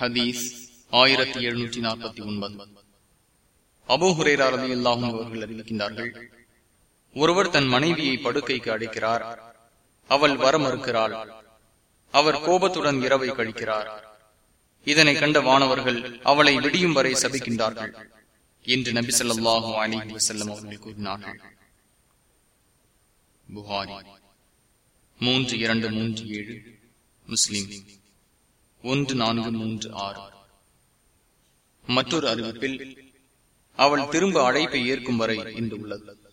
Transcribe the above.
ஹதீஸ் ஆயிரத்தி எழுநூற்றி நாற்பத்தி ஒன்பது. அபோஹுரேரதி அல்லாஹும் அவர்கள் அறிவிக்கின்றார்கள் ஒருவர் தன் மனைவியை படுக்கைக்கு அடைக்கிறார். அவள் வர மறுக்கிறாள். அவர் கோபத்துடன் இரவை கழிக்கிறார். இதனை கண்ட வானவர்கள் அவளை விடியும் வரை சபிக்கின்றார்கள் என்று நபி சொல்லாஹு அலி வசல்லம் அவர்கள் கூறினார்கள். புகாரி மூன்று இரண்டு மூன்று ஏழு முஸ்லிம். ஒன்று நான்கு மூன்று ஆறு. மற்றொரு அறிவிப்பில் அவள் திரும்ப அழைப்பை ஏற்கும் வரை என்று உள்ளது.